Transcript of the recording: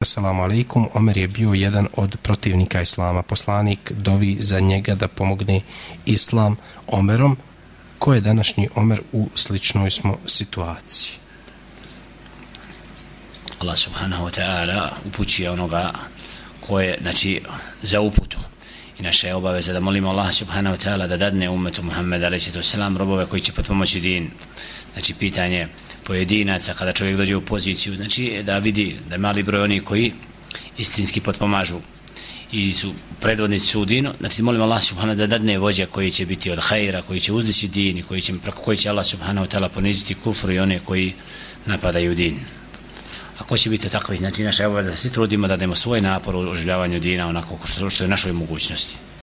Assalamu alaikum, Omer je bio jedan od protivnika Islama. Poslanik dovi za njega da pomogne Islam Omerom. Ko je današnji Omer u sličnoj smo situaciji? Allah subhanahu wa ta'ala upućuje onoga ko je, znači, za uputu. I naša je obaveza da molimo Allah subhanahu wa ta'ala da dadne umetu Muhammed a.s. robove koji će potpomoći din. Znači, pitanje pojedinaca kada čovjek dođe u poziciju, znači, da vidi da je mali broj oni koji istinski potpomažu i su predvodnici u dinu, znači molim Allah subhanahu da dadne vođa koji će biti od hajra, koji će uzdići din i koji će, preko koji će Allah subhanahu ta'ala poniziti kufru i one koji napadaju din. Ako će biti takvi, znači naša je da se trudimo da dajemo svoj napor u oživljavanju dina onako što, što je našoj mogućnosti.